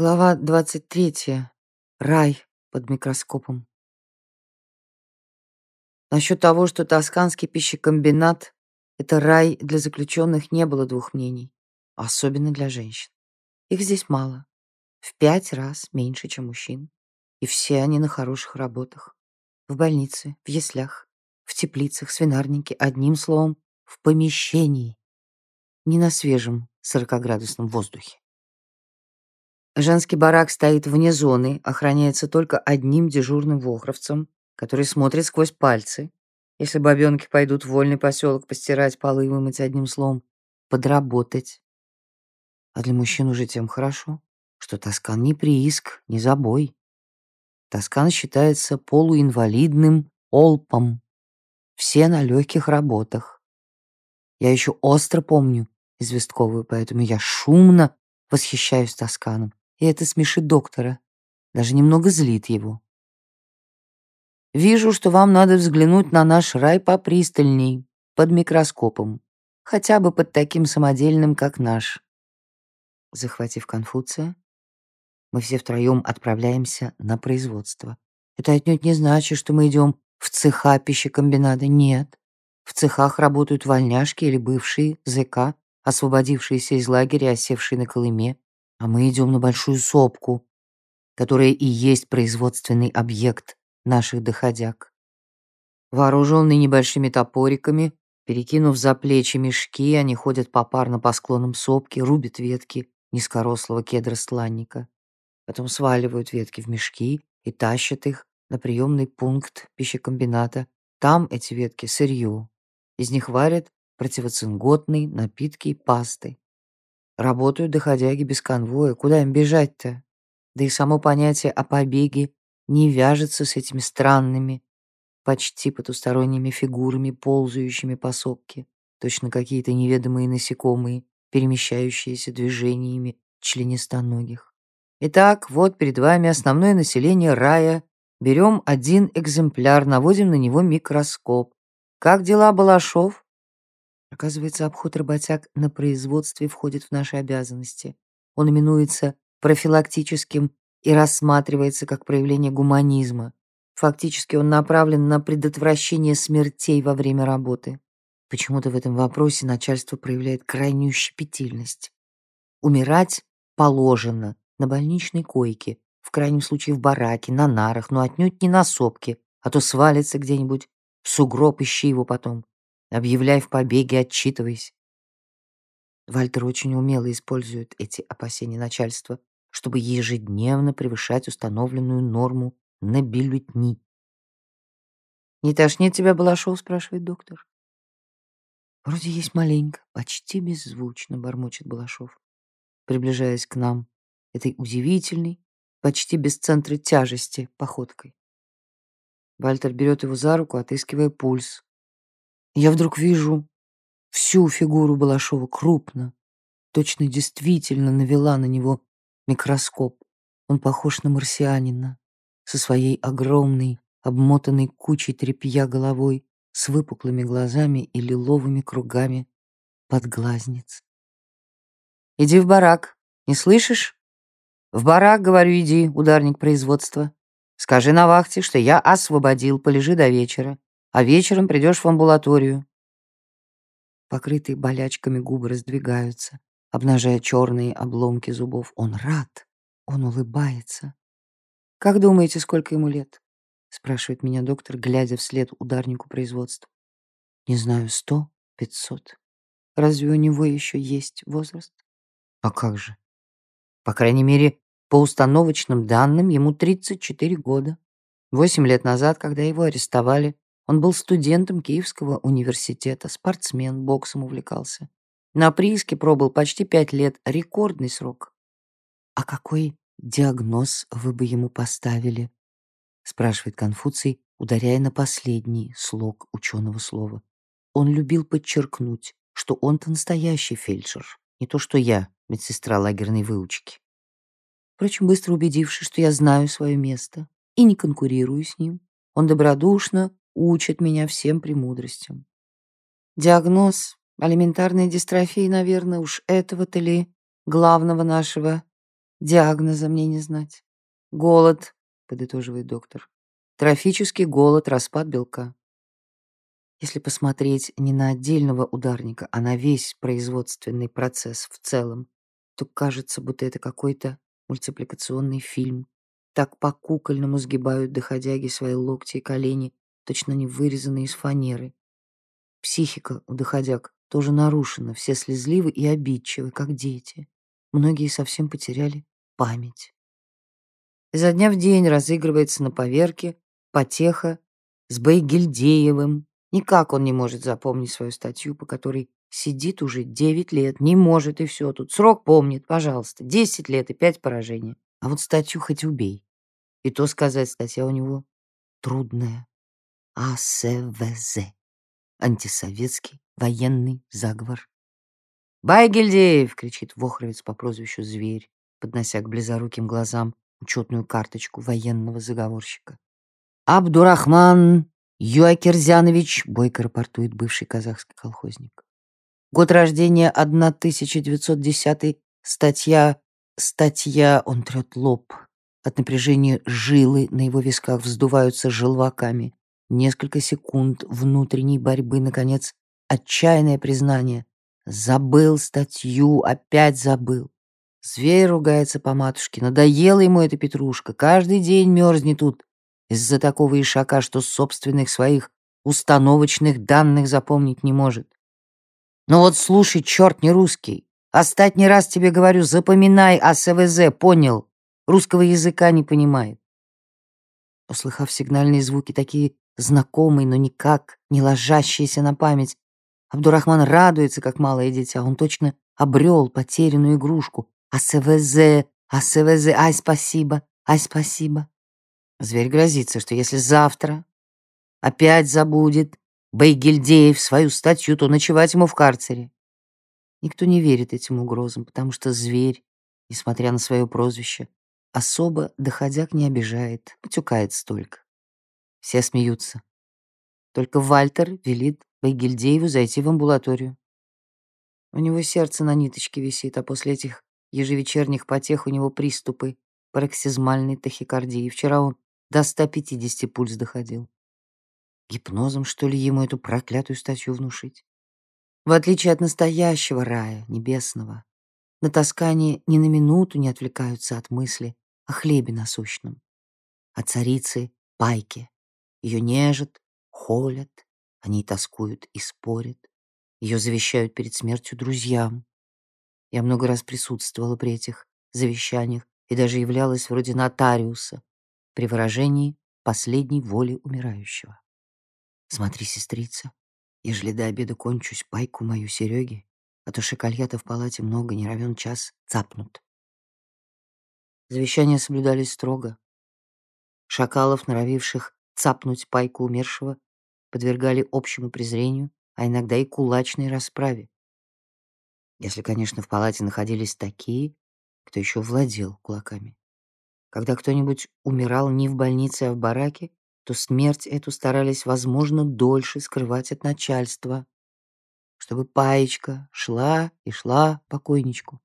Глава 23. Рай под микроскопом. Насчет того, что тосканский пищекомбинат — это рай для заключенных, не было двух мнений, особенно для женщин. Их здесь мало, в пять раз меньше, чем мужчин, и все они на хороших работах. В больнице, в яслях, в теплицах, свинарнике, одним словом, в помещении, не на свежем 40-градусном воздухе. Женский барак стоит вне зоны, охраняется только одним дежурным вохровцем, который смотрит сквозь пальцы. Если бабёнки пойдут в вольный поселок постирать полы и вымыть одним словом, подработать. А для мужчин уже тем хорошо, что Тоскан не прииск, не забой. Тоскан считается полуинвалидным олпом. Все на легких работах. Я еще остро помню известковую, поэтому я шумно восхищаюсь Тосканом и это смешит доктора, даже немного злит его. Вижу, что вам надо взглянуть на наш рай попристальней, под микроскопом, хотя бы под таким самодельным, как наш. Захватив Конфуция, мы все втроем отправляемся на производство. Это отнюдь не значит, что мы идем в цеха пищекомбината. Нет. В цехах работают вольняшки или бывшие ЗК, освободившиеся из лагеря, осевшие на Колыме, а мы идем на большую сопку, которая и есть производственный объект наших доходяг. Вооруженные небольшими топориками, перекинув за плечи мешки, они ходят попарно по склонам сопки, рубят ветки низкорослого кедра-стланника. Потом сваливают ветки в мешки и тащат их на приемный пункт пищекомбината. Там эти ветки — сырье. Из них варят противоцинготные напитки и пасты. Работают доходяги без конвоя. Куда им бежать-то? Да и само понятие о побеге не вяжется с этими странными, почти потусторонними фигурами, ползающими по сопке. Точно какие-то неведомые насекомые, перемещающиеся движениями членистоногих. Итак, вот перед вами основное население рая. Берем один экземпляр, наводим на него микроскоп. Как дела, Балашов? Оказывается, обход работяг на производстве входит в наши обязанности. Он именуется профилактическим и рассматривается как проявление гуманизма. Фактически он направлен на предотвращение смертей во время работы. Почему-то в этом вопросе начальство проявляет крайнюю щепетильность. Умирать положено на больничной койке, в крайнем случае в бараке, на нарах, но отнюдь не на сопке, а то свалится где-нибудь в сугроб, ищи его потом. Объявляй в побеге, отчитывайся. Вальтер очень умело использует эти опасения начальства, чтобы ежедневно превышать установленную норму на бюллетни. «Не тошнит тебя, Балашов?» — спрашивает доктор. «Вроде есть маленько, почти беззвучно», — бормочет Балашов, приближаясь к нам этой удивительной, почти без центра тяжести походкой. Вальтер берет его за руку, отыскивая пульс, я вдруг вижу всю фигуру Балашова крупно. Точно действительно навела на него микроскоп. Он похож на марсианина со своей огромной, обмотанной кучей тряпья головой, с выпуклыми глазами и лиловыми кругами под глазниц. «Иди в барак, не слышишь?» «В барак, говорю, иди, ударник производства. Скажи на вахте, что я освободил, полежи до вечера а вечером придешь в амбулаторию». Покрытые болячками губы раздвигаются, обнажая черные обломки зубов. Он рад, он улыбается. «Как думаете, сколько ему лет?» — спрашивает меня доктор, глядя вслед ударнику производства. «Не знаю, сто, пятьсот. Разве у него еще есть возраст?» «А как же?» «По крайней мере, по установочным данным, ему 34 года. Восемь лет назад, когда его арестовали, он был студентом Киевского университета, спортсмен, боксом увлекался. На прииске пробыл почти пять лет, рекордный срок. «А какой диагноз вы бы ему поставили?» спрашивает Конфуций, ударяя на последний слог ученого слова. Он любил подчеркнуть, что он-то настоящий фельдшер, не то что я, медсестра лагерной выучки. Впрочем, быстро убедившись, что я знаю свое место и не конкурирую с ним, он добродушно учит меня всем премудростям. Диагноз алиментарной дистрофии, наверное, уж этого-то ли главного нашего Диагноза мне не знать. Голод, подытоживает доктор. Трофический голод, распад белка. Если посмотреть не на отдельного ударника, а на весь производственный процесс в целом, то кажется, будто это какой-то мультипликационный фильм. Так по-кукольному сгибают доходяги свои локти и колени, точно не вырезанные из фанеры. Психика у доходяг тоже нарушена, все слезливы и обидчивы, как дети. Многие совсем потеряли память. Изо дня в день разыгрывается на поверке потеха с Байгельдеевым. Никак он не может запомнить свою статью, по которой сидит уже 9 лет. Не может, и все тут. Срок помнит, пожалуйста. 10 лет и 5 поражений. А вот статью хоть убей. И то сказать, статья у него трудная. АСВЗ. Антисоветский военный заговор. «Байгельдеев!» — кричит Вохровец по прозвищу Зверь, поднося к близоруким глазам учетную карточку военного заговорщика. «Абдурахман Юакерзянович!» — бойко рапортует бывший казахский колхозник. Год рождения 1910 статья... Статья... Он трет лоб. От напряжения жилы на его висках вздуваются желваками. Несколько секунд внутренней борьбы, наконец, отчаянное признание. Забыл статью, опять забыл. Зверь ругается по матушке. Надоела ему эта петрушка. Каждый день мерзнет тут из-за такого ишака, что собственных своих установочных данных запомнить не может. Ну вот слушай, черт не русский. Остать не раз тебе говорю, запоминай АСВЗ, понял? Русского языка не понимает. Услыхав сигнальные звуки, такие знакомые, но никак не ложащиеся на память, Абдурахман радуется, как малое дитя. Он точно обрел потерянную игрушку. АСВЗ, АСВЗ, ай, спасибо, ай, спасибо. Зверь грозится, что если завтра опять забудет Байгельдеев свою статью, то ночевать ему в карцере. Никто не верит этим угрозам, потому что зверь, несмотря на свое прозвище, особо доходяк не обижает, потюкает столько. Все смеются. Только Вальтер велит Байгельдееву зайти в амбулаторию. У него сердце на ниточке висит, а после этих ежевечерних потех у него приступы пароксизмальной тахикардии. Вчера он до 150 пульс доходил. Гипнозом, что ли, ему эту проклятую статью внушить? В отличие от настоящего рая, небесного, на таскании ни на минуту не отвлекаются от мысли о хлебе насущном, о царице Пайке. Ее нежат, холят, они тоскуют и спорят. Ее завещают перед смертью друзьям. Я много раз присутствовала при этих завещаниях и даже являлась вроде нотариуса при выражении последней воли умирающего. Смотри, сестрица, ежели до обеда кончусь пайку мою Сереге, а то шокольята в палате много, не равен час, цапнут. Завещания соблюдались строго. Шакалов, норовивших цапнуть пайку умершего, подвергали общему презрению, а иногда и кулачной расправе. Если, конечно, в палате находились такие, кто еще владел кулаками. Когда кто-нибудь умирал не в больнице, а в бараке, то смерть эту старались, возможно, дольше скрывать от начальства, чтобы паечка шла и шла покойничку.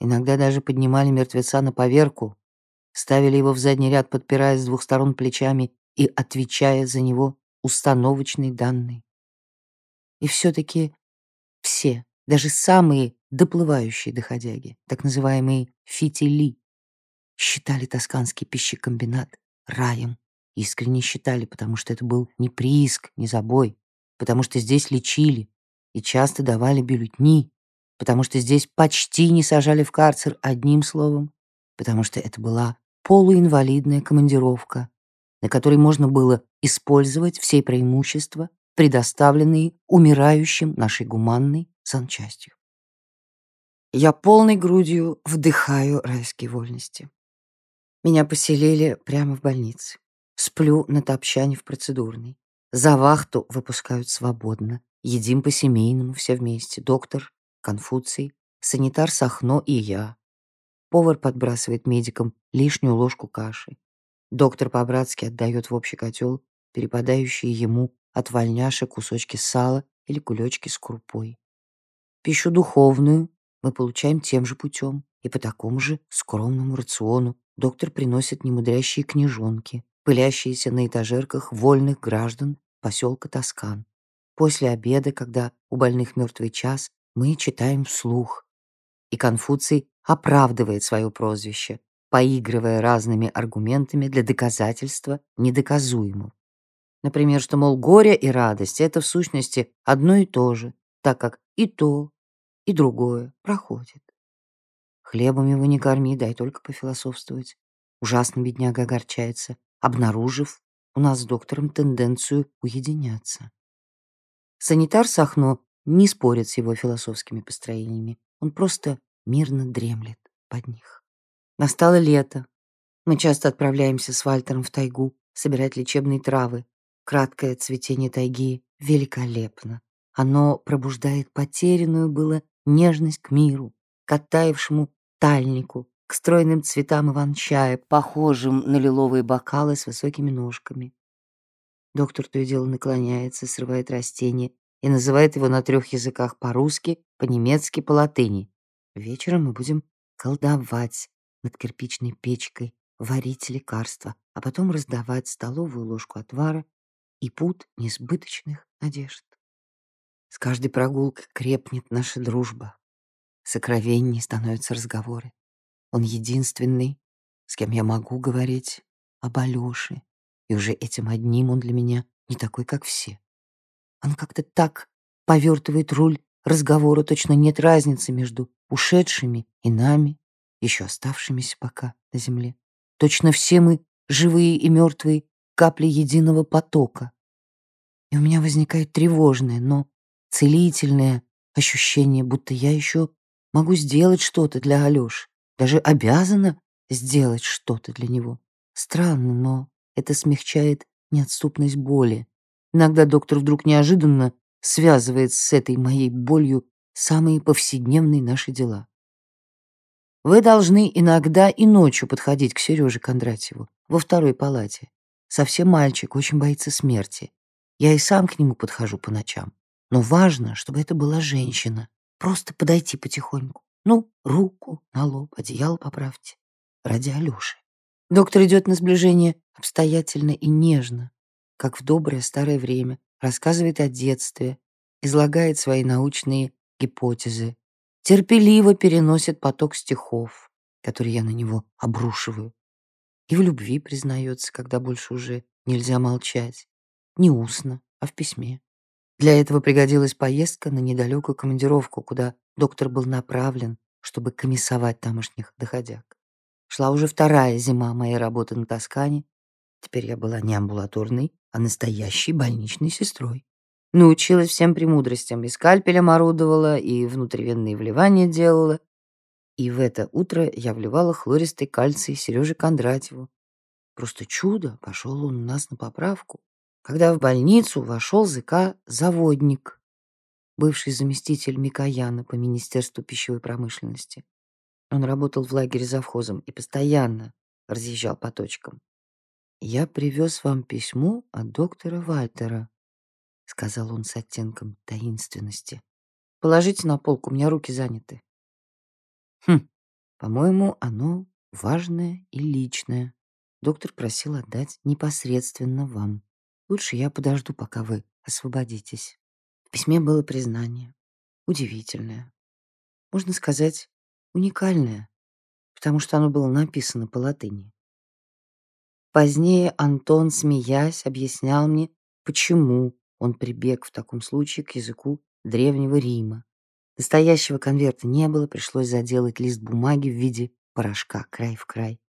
Иногда даже поднимали мертвеца на поверку, ставили его в задний ряд, подпирая с двух сторон плечами и отвечая за него установочные данные. И все-таки все, даже самые доплывающие доходяги, так называемые фитили, считали тосканский пищекомбинат раем. Искренне считали, потому что это был не прииск, не забой, потому что здесь лечили и часто давали бюллетни, потому что здесь почти не сажали в карцер одним словом, потому что это была полуинвалидная командировка, на которой можно было использовать все преимущества, предоставленные умирающим нашей гуманной санчастью. Я полной грудью вдыхаю райские вольности. Меня поселили прямо в больнице. Сплю на топчане в процедурной. За вахту выпускают свободно. Едим по-семейному все вместе. Доктор, Конфуций, санитар Сахно и я. Повар подбрасывает медикам лишнюю ложку каши. Доктор по-братски отдает в общий котел перепадающие ему от вольняшек кусочки сала или кулечки с крупой. Пищу духовную мы получаем тем же путем и по такому же скромному рациону доктор приносит немудрящие книжонки, пылящиеся на этажерках вольных граждан поселка Тоскан. После обеда, когда у больных мертвый час, мы читаем вслух. И Конфуций оправдывает свое прозвище, поигрывая разными аргументами для доказательства недоказуемого. Например, что, мол, горе и радость — это в сущности одно и то же, так как и то, и другое проходит. Хлебом его не корми, дай только пофилософствовать. Ужасно бедняга огорчается, обнаружив у нас с доктором тенденцию уединяться. Санитар Сахно не спорит с его философскими построениями. Он просто мирно дремлет под них. Настало лето. Мы часто отправляемся с Вальтером в тайгу собирать лечебные травы. Краткое цветение тайги великолепно. Оно пробуждает потерянную было нежность к миру, к оттаившему тальнику, к стройным цветам иван-чая, похожим на лиловые бокалы с высокими ножками. Доктор то и дело наклоняется, срывает растение и называет его на трех языках по-русски, по-немецки, по-латыни. Вечером мы будем колдовать над кирпичной печкой, варить лекарства, а потом раздавать столовую ложку отвара и пуд несбыточных надежд. С каждой прогулкой крепнет наша дружба. Сокровеннее становятся разговоры. Он единственный, с кем я могу говорить об Алёше, и уже этим одним он для меня не такой, как все. Он как-то так повертывает руль разговора, точно нет разницы между ушедшими и нами, еще оставшимися пока на земле. Точно все мы, живые и мертвые, капли единого потока. И у меня возникает тревожное, но целительное ощущение, будто я еще могу сделать что-то для Алёши, даже обязана сделать что-то для него. Странно, но это смягчает неотступность боли. Иногда доктор вдруг неожиданно связывает с этой моей болью самые повседневные наши дела. Вы должны иногда и ночью подходить к Сереже Кондратьеву во второй палате. Совсем мальчик, очень боится смерти. Я и сам к нему подхожу по ночам. Но важно, чтобы это была женщина. Просто подойти потихоньку. Ну, руку на лоб, одеяло поправьте. Ради Алёши. Доктор идет на сближение обстоятельно и нежно, как в доброе старое время, рассказывает о детстве, излагает свои научные гипотезы, терпеливо переносит поток стихов, который я на него обрушиваю, и в любви признается, когда больше уже нельзя молчать, не устно, а в письме. Для этого пригодилась поездка на недалекую командировку, куда доктор был направлен, чтобы комиссовать тамошних доходяг. Шла уже вторая зима моей работы на Тоскане. Теперь я была не амбулаторной, а настоящей больничной сестрой. Научилась всем премудростям, и скальпелем орудовала, и внутривенные вливания делала. И в это утро я вливала хлористый кальций Сереже Кондратьеву. Просто чудо, пошел он у нас на поправку когда в больницу вошел ЗК-заводник, бывший заместитель Микояна по Министерству пищевой промышленности. Он работал в лагере завхозом и постоянно разъезжал по точкам. «Я привез вам письмо от доктора Вальтера», — сказал он с оттенком таинственности. «Положите на полку, у меня руки заняты». «Хм, по-моему, оно важное и личное. Доктор просил отдать непосредственно вам. Лучше я подожду, пока вы освободитесь. В письме было признание. Удивительное. Можно сказать, уникальное, потому что оно было написано по латыни. Позднее Антон, смеясь, объяснял мне, почему он прибег в таком случае к языку Древнего Рима. Настоящего конверта не было, пришлось заделать лист бумаги в виде порошка край в край.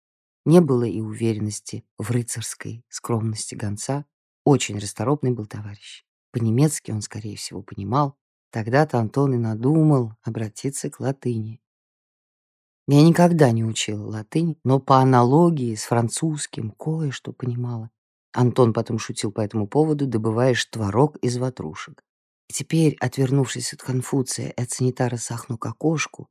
Не было и уверенности в рыцарской скромности гонца, очень расторопный был товарищ. По-немецки он, скорее всего, понимал. Тогда-то Антон и надумал обратиться к латыни. Я никогда не учила латынь, но по аналогии с французским кое-что понимала. Антон потом шутил по этому поводу, добываешь творог из ватрушек. И теперь, отвернувшись от Конфуция и от санитара Сахну к окошку,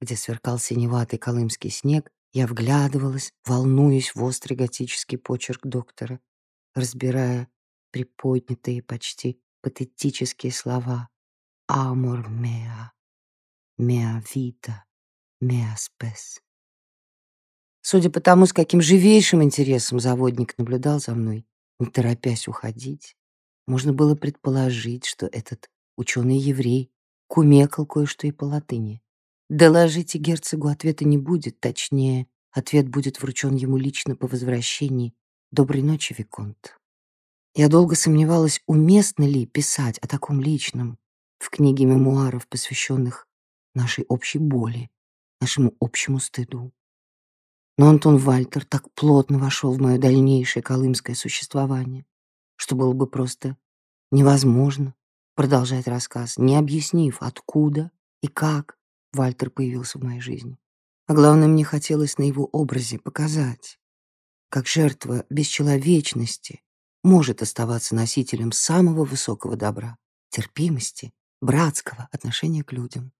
где сверкал синеватый колымский снег, я вглядывалась, волнуясь в острый готический почерк доктора, разбирая приподнятые, почти патетические слова «Amor mea, mea vita, меаспес. Судя по тому, с каким живейшим интересом заводник наблюдал за мной, не торопясь уходить, можно было предположить, что этот ученый-еврей кумекал кое-что и по латыни. Доложите герцогу ответа не будет, точнее, ответ будет вручен ему лично по возвращении. Доброй ночи, Виконт. Я долго сомневалась, уместно ли писать о таком личном в книге мемуаров, посвященных нашей общей боли, нашему общему стыду. Но Антон Вальтер так плотно вошел в мое дальнейшее колымское существование, что было бы просто невозможно продолжать рассказ, не объяснив, откуда и как Вальтер появился в моей жизни. А главное, мне хотелось на его образе показать, как жертва бесчеловечности может оставаться носителем самого высокого добра, терпимости, братского отношения к людям.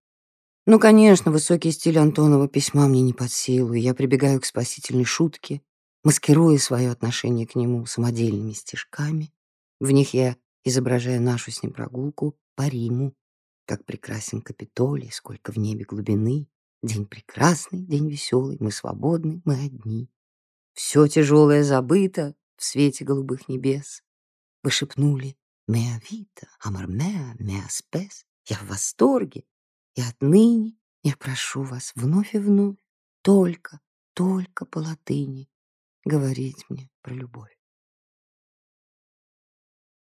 Ну, конечно, высокий стиль Антонова письма мне не под силу, и я прибегаю к спасительной шутке, маскируя свое отношение к нему самодельными стишками. В них я изображаю нашу с ним прогулку по Риму, как прекрасен Капитолий, сколько в небе глубины. День прекрасный, день веселый, мы свободны, мы одни. Все тяжелое забыто в свете голубых небес. Вы шепнули «Меа вита, амар меа, меа спес». Я в восторге, и отныне я прошу вас вновь и вновь только, только по латыни говорить мне про любовь.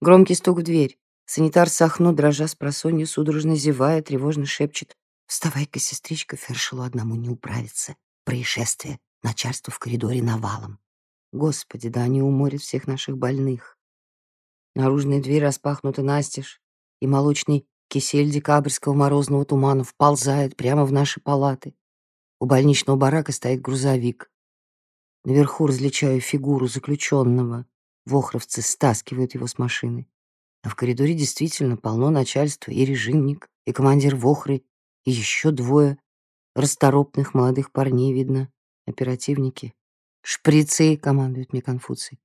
Громкий стук в дверь. Санитар Сахно, дрожа с просонья, судорожно зевая, тревожно шепчет. «Вставай-ка, сестричка, Фершелу одному не управиться. Происшествие. Начальство в коридоре навалом. Господи, да они уморят всех наших больных». Наружная дверь распахнута настежь, и молочный Кисель декабрьского морозного тумана вползает прямо в наши палаты. У больничного барака стоит грузовик. Наверху различаю фигуру заключенного. Вохровцы стаскивают его с машины. А в коридоре действительно полно начальства и режимник, и командир Вохры, и еще двое расторопных молодых парней, видно, оперативники. «Шприцы!» — командует мне Конфуций.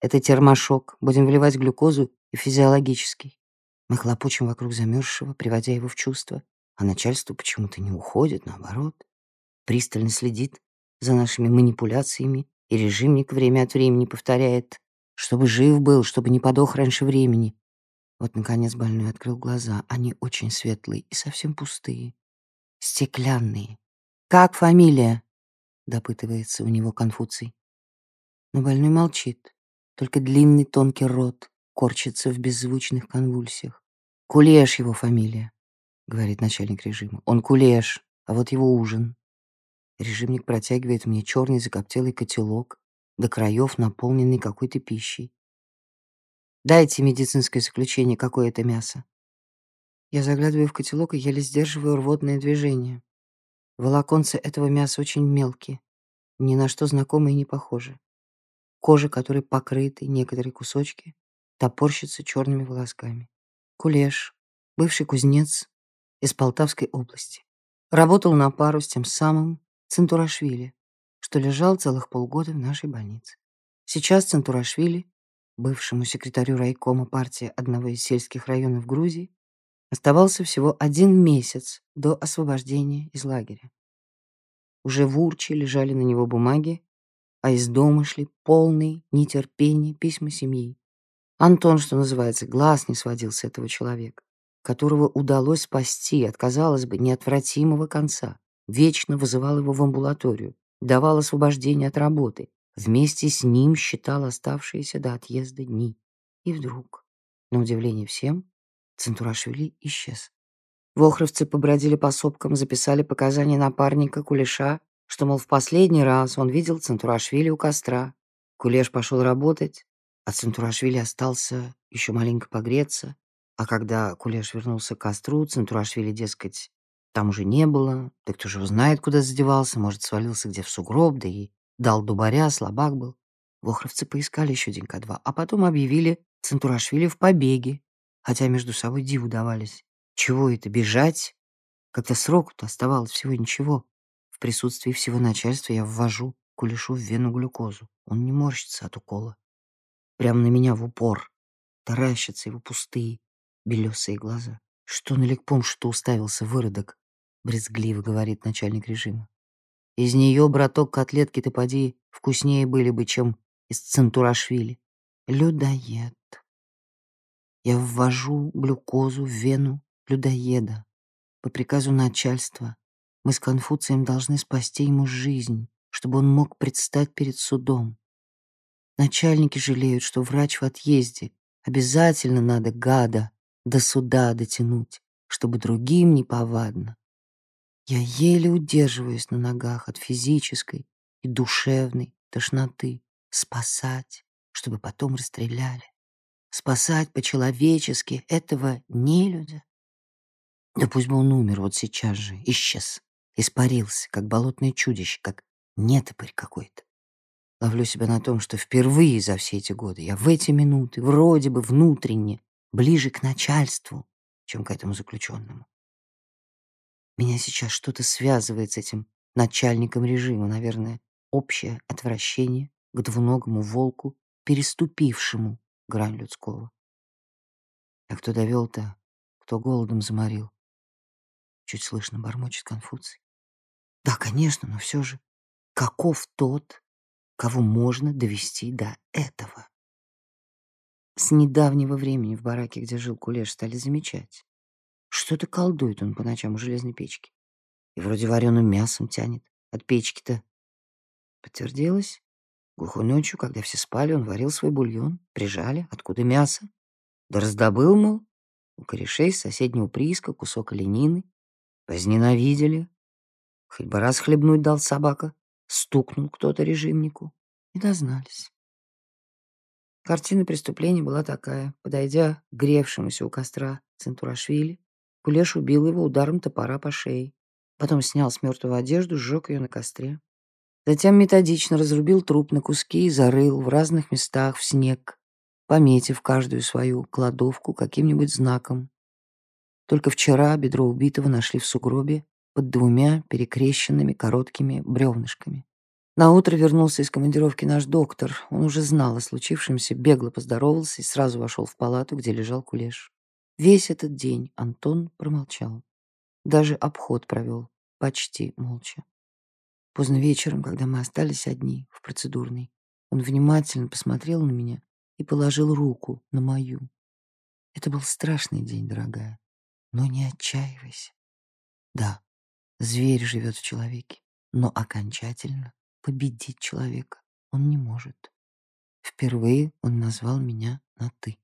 «Это термошок. Будем вливать глюкозу и физиологический. Мы хлопочем вокруг замерзшего, приводя его в чувство, а начальство почему-то не уходит, наоборот. Пристально следит за нашими манипуляциями, и режимник время от времени повторяет, чтобы жив был, чтобы не подох раньше времени. Вот, наконец, больной открыл глаза. Они очень светлые и совсем пустые. Стеклянные. «Как фамилия?» — допытывается у него Конфуций. Но больной молчит. Только длинный тонкий рот корчится в беззвучных конвульсиях. «Кулеш его фамилия», — говорит начальник режима. «Он Кулеш, а вот его ужин». Режимник протягивает мне черный закоптелый котелок, до краев наполненный какой-то пищей. «Дайте медицинское заключение, какое это мясо». Я заглядываю в котелок и еле сдерживаю рвотное движение. Волоконцы этого мяса очень мелкие, ни на что знакомые не похожи. Кожа, которой покрыты некоторые кусочки, топорщится черными волосками. Кулеш, бывший кузнец из Полтавской области. Работал на пару с тем самым Центурашвили, что лежал целых полгода в нашей больнице. Сейчас Центурашвили, бывшему секретарю райкома партии одного из сельских районов Грузии, оставался всего один месяц до освобождения из лагеря. Уже в Урче лежали на него бумаги, а из дома шли полные нетерпения письма семьи. Антон, что называется, глаз не сводил с этого человека, которого удалось спасти от, казалось бы, неотвратимого конца. Вечно вызывал его в амбулаторию, давал освобождение от работы, вместе с ним считал оставшиеся до отъезда дни. И вдруг, на удивление всем, Центурашвили исчез. Вохровцы побродили по сопкам, записали показания напарника Кулеша, что, мол, в последний раз он видел Центурашвили у костра. Кулеш пошел работать, а Центурашвили остался еще маленько погреться, а когда Кулеш вернулся к костру, Центурашвили, дескать, там уже не было, да кто же его знает, куда задевался, может, свалился где в сугроб, да и дал дубаря, слабак был. Вохровцы поискали еще денька два, а потом объявили Центурашвили в побеге, хотя между собой диву давались. Чего это, бежать? Как-то сроку-то оставалось всего ничего. В присутствии всего начальства я ввожу Кулешу в вену глюкозу. Он не морщится от укола прямо на меня в упор. Таращатся его пустые, белесые глаза. Что на лекпом, что уставился выродок. — брезгливо говорит начальник режима. «Из нее, браток, котлетки-то поди вкуснее были бы, чем из Центурашвили. Людоед. Я ввожу глюкозу в вену людоеда. По приказу начальства мы с Конфуцием должны спасти ему жизнь, чтобы он мог предстать перед судом. Начальники жалеют, что врач в отъезде. Обязательно надо гада до суда дотянуть, чтобы другим не повадно. Я еле удерживаюсь на ногах от физической и душевной тошноты. Спасать, чтобы потом расстреляли. Спасать по-человечески этого нелюдя. Да пусть бы он умер вот сейчас же, исчез, испарился, как болотное чудище, как нетопырь какой-то. Ловлю себя на том, что впервые за все эти годы я в эти минуты вроде бы внутренне ближе к начальству, чем к этому заключенному. Меня сейчас что-то связывает с этим начальником режима, наверное, общее отвращение к двуногому волку, переступившему грань людского. А кто довел-то, кто голодом заморил? Чуть слышно бормочет Конфуций. Да, конечно, но все же, каков тот, кого можно довести до этого? С недавнего времени в бараке, где жил Кулеш, стали замечать. Что-то колдует он по ночам у железной печки. И вроде вареным мясом тянет. От печки-то. Подтвердилось. Глухой ночью, когда все спали, он варил свой бульон. Прижали. Откуда мясо? Да раздобыл, мол, у корешей с соседнего прииска кусок оленины. Возненавидели. Хоть бы раз хлебнуть дал собака. Стукнул кто-то режимнику. И дознались. Картина преступления была такая. Подойдя к гревшемуся у костра Центурашвили, Кулеш убил его ударом топора по шее. Потом снял с мертвого одежду, сжег ее на костре. Затем методично разрубил труп на куски и зарыл в разных местах в снег, пометив каждую свою кладовку каким-нибудь знаком. Только вчера бедро убитого нашли в сугробе под двумя перекрещенными короткими бревнышками. На утро вернулся из командировки наш доктор. Он уже знал о случившемся, бегло поздоровался и сразу вошел в палату, где лежал кулеш. Весь этот день Антон промолчал. Даже обход провел, почти молча. Поздно вечером, когда мы остались одни в процедурной, он внимательно посмотрел на меня и положил руку на мою. Это был страшный день, дорогая, но не отчаивайся. Да, зверь живет в человеке, но окончательно победить человека он не может. Впервые он назвал меня на «ты».